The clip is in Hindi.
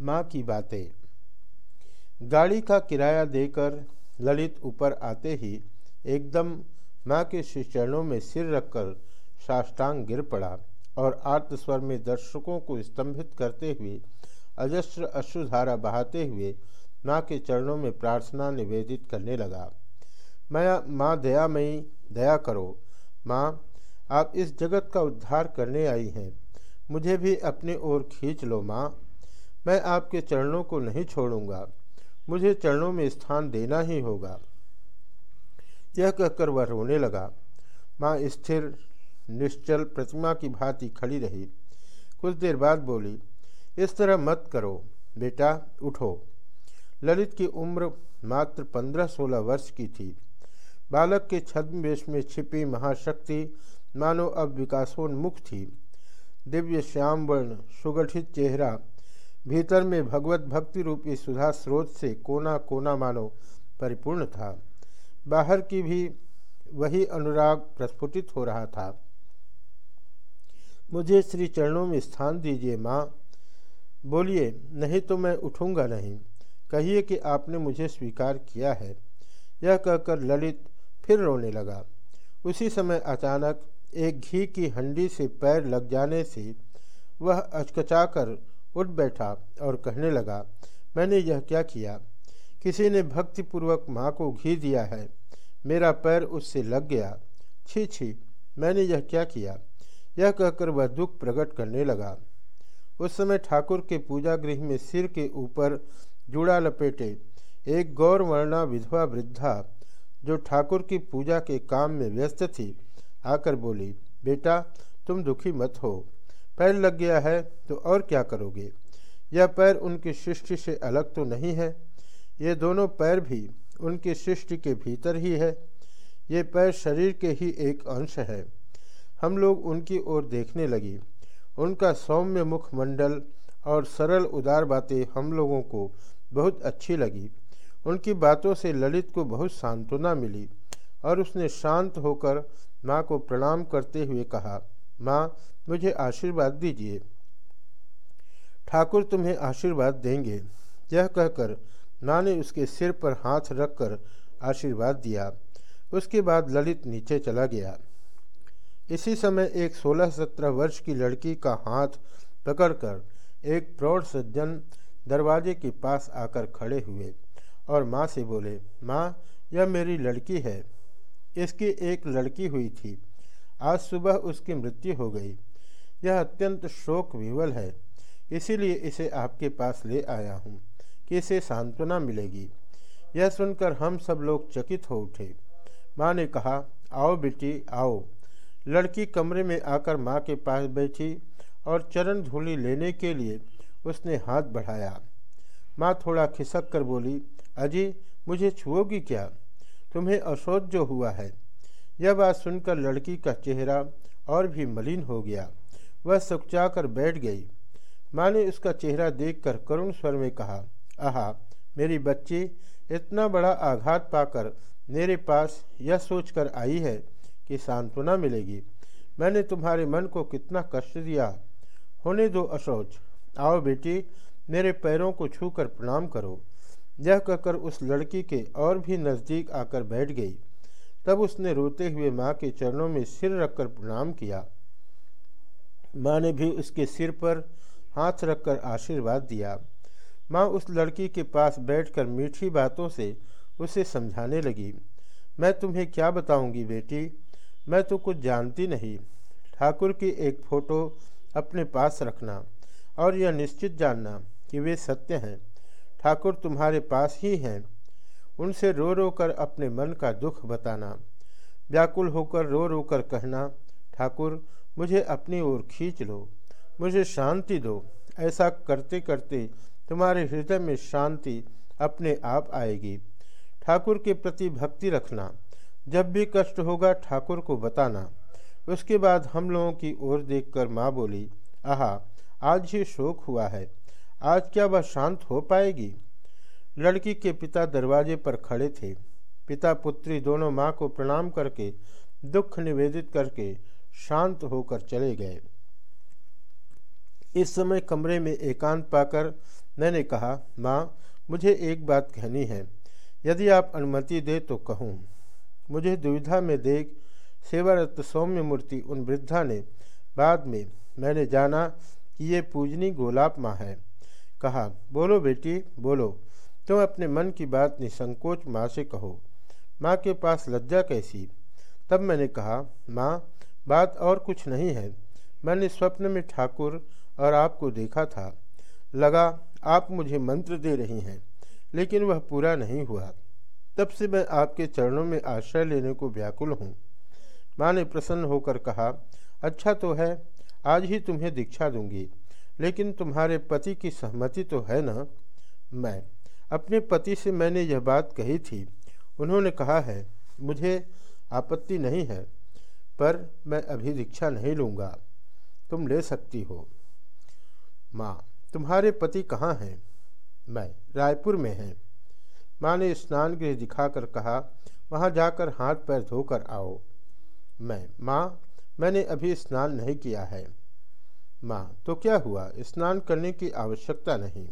माँ की बातें। गाड़ी का किराया देकर ललित ऊपर आते ही एकदम माँ के श्री चरणों में सिर रखकर साष्टांग गिर पड़ा और आर्तस्वर में दर्शकों को स्तंभित करते हुए, अजस्र अश्रुधारा बहाते हुए माँ के चरणों में प्रार्थना निवेदित करने लगा। मैं माँ दयामयी, दया करो। माँ, आप इस जगत का उद्धार करने आई हैं। मुझे भी अपनी ओर खींच लो माँ। मैं आपके चरणों को नहीं छोड़ूँगा। मुझे चरणों में स्थान देना ही होगा। यह कहकर वह रोने लगा। माँ स्थिर, निश्चल प्रतिमा की भांति खड़ी रही। कुछ देर बाद बोली, इस तरह मत करो, बेटा, उठो। ललित की उम्र मात्र पंद्रह सोलह वर्ष की थी। बालक के छद्मवेश में छिपी महाशक्ति मानो अब विकासोन्मुख थी। दिव्य श्याम वर्ण सुगठित चेहरा भीतर में भगवत भक्ति रूपी सुधा स्रोत से कोना कोना मानो परिपूर्ण था। बाहर की भी वही अनुराग प्रस्फुटित हो रहा था। मुझे श्री चरणों में स्थान दीजिए माँ। बोलिए, नहीं तो मैं उठूँगा नहीं। कहिए कि आपने मुझे स्वीकार किया है। यह कहकर ललित फिर रोने लगा। उसी समय अचानक एक घी की हंडी से पैर लग जाने से वह अचकचाकर उठ बैठा और कहने लगा, मैंने यह क्या किया? किसी ने भक्तिपूर्वक माँ को घी दिया है। मेरा पैर उससे लग गया। छी छी, मैंने यह क्या किया? यह कहकर वह दुख प्रकट करने लगा। उस समय ठाकुर के पूजा गृह में सिर के ऊपर जुड़ा लपेटे एक गौर वर्णा विधवा वृद्धा, जो ठाकुर की पूजा के काम में व्यस्त थी, आकर बोली, बेटा, तुम दुखी मत हो। पैर लग गया है तो और क्या करोगे? यह पैर उनकी सृष्टि से अलग तो नहीं है। ये दोनों पैर भी उनकी सृष्टि के भीतर ही है। ये पैर शरीर के ही एक अंश है। हम लोग उनकी ओर देखने लगी। उनका सौम्य मुखमंडल और सरल उदार बातें हम लोगों को बहुत अच्छी लगी। उनकी बातों से ललित को बहुत सांत्वना मिली और उसने शांत होकर माँ को प्रणाम करते हुए कहा माँ, मुझे आशीर्वाद दीजिए। ठाकुर तुम्हें आशीर्वाद देंगे। यह कहकर माँ ने उसके सिर पर हाथ रखकर आशीर्वाद दिया। उसके बाद ललित नीचे चला गया। इसी समय एक सोलह सत्रह वर्ष की लड़की का हाथ पकड़कर एक प्रौढ़ सज्जन दरवाजे के पास आकर खड़े हुए और माँ से बोले, माँ, यह मेरी लड़की है। इसकी एक लड़की हुई थी। आज सुबह उसकी मृत्यु हो गई। यह अत्यंत शोक विवल है। इसीलिए इसे आपके पास ले आया हूँ, कि इसे सांत्वना मिलेगी। यह सुनकर हम सब लोग चकित हो उठे। माँ ने कहा, आओ बेटी, आओ। लड़की कमरे में आकर माँ के पास बैठी और चरण धूलि लेने के लिए उसने हाथ बढ़ाया। माँ थोड़ा खिसक कर बोली, अजी, मुझे छुओगी क्या? तुम्हें अशोच जो हुआ है यह बात सुनकर लड़की का चेहरा और भी मलिन हो गया। वह सुकचा कर बैठ गई। माँ ने उसका चेहरा देखकर करुण स्वर में कहा, आहा, मेरी बच्ची, इतना बड़ा आघात पाकर मेरे पास यह सोचकर आई है कि सांत्वना मिलेगी। मैंने तुम्हारे मन को कितना कष्ट दिया। होने दो असोच। आओ बेटी, मेरे पैरों को छूकर प्रणाम करो। यह कहकर उस लड़की के और भी नज़दीक आकर बैठ गई। तब उसने रोते हुए माँ के चरणों में सिर रखकर प्रणाम किया। माँ ने भी उसके सिर पर हाथ रखकर आशीर्वाद दिया। माँ उस लड़की के पास बैठकर मीठी बातों से उसे समझाने लगी। मैं तुम्हें क्या बताऊँगी बेटी? मैं तो कुछ जानती नहीं। ठाकुर की एक फ़ोटो अपने पास रखना और यह निश्चित जानना कि वे सत्य हैं। ठाकुर तुम्हारे पास ही हैं। उनसे रो रो कर अपने मन का दुख बताना। व्याकुल होकर रो रो कर कहना, ठाकुर, मुझे अपनी ओर खींच लो, मुझे शांति दो। ऐसा करते करते तुम्हारे हृदय में शांति अपने आप आएगी। ठाकुर के प्रति भक्ति रखना। जब भी कष्ट होगा ठाकुर को बताना। उसके बाद हम लोगों की ओर देखकर माँ बोली, आहा, आज ही शोक हुआ है। आज क्या वह शांत हो पाएगी? लड़की के पिता दरवाजे पर खड़े थे। पिता पुत्री दोनों माँ को प्रणाम करके, दुख निवेदित करके शांत होकर चले गए। इस समय कमरे में एकांत पाकर मैंने कहा, माँ, मुझे एक बात कहनी है। यदि आप अनुमति दे तो कहूँ। मुझे दुविधा में देख सेवारत सौम्य मूर्ति उन वृद्धा ने बाद में, मैंने जाना कि ये पूजनी गोलाप माँ है। कहा, बोलो बेटी, बोलो। तुम अपने मन की बात निसंकोच माँ से कहो, माँ के पास लज्जा कैसी? तब मैंने कहा, माँ, बात और कुछ नहीं है। मैंने स्वप्न में ठाकुर और आपको देखा था। लगा, आप मुझे मंत्र दे रही हैं, लेकिन वह पूरा नहीं हुआ। तब से मैं आपके चरणों में आश्रय लेने को व्याकुल हूँ। माँ ने प्रसन्न होकर कहा अच्छा तो है, आज ही तुम्हें दीक्षा दूँगी, लेकिन तुम्हारे पति की सहमति तो है ना? मैं अपने पति से मैंने यह बात कही थी। उन्होंने कहा है, मुझे आपत्ति नहीं है, पर मैं अभी दीक्षा नहीं लूँगा। तुम ले सकती हो। माँ, तुम्हारे पति कहाँ हैं? मैं रायपुर में हैं। माँ ने स्नान गृह दिखाकर कहा, वहाँ जाकर हाथ पैर धोकर आओ। मैं, माँ, मैंने अभी स्नान नहीं किया है। माँ तो क्या हुआ? स्नान करने की आवश्यकता नहीं।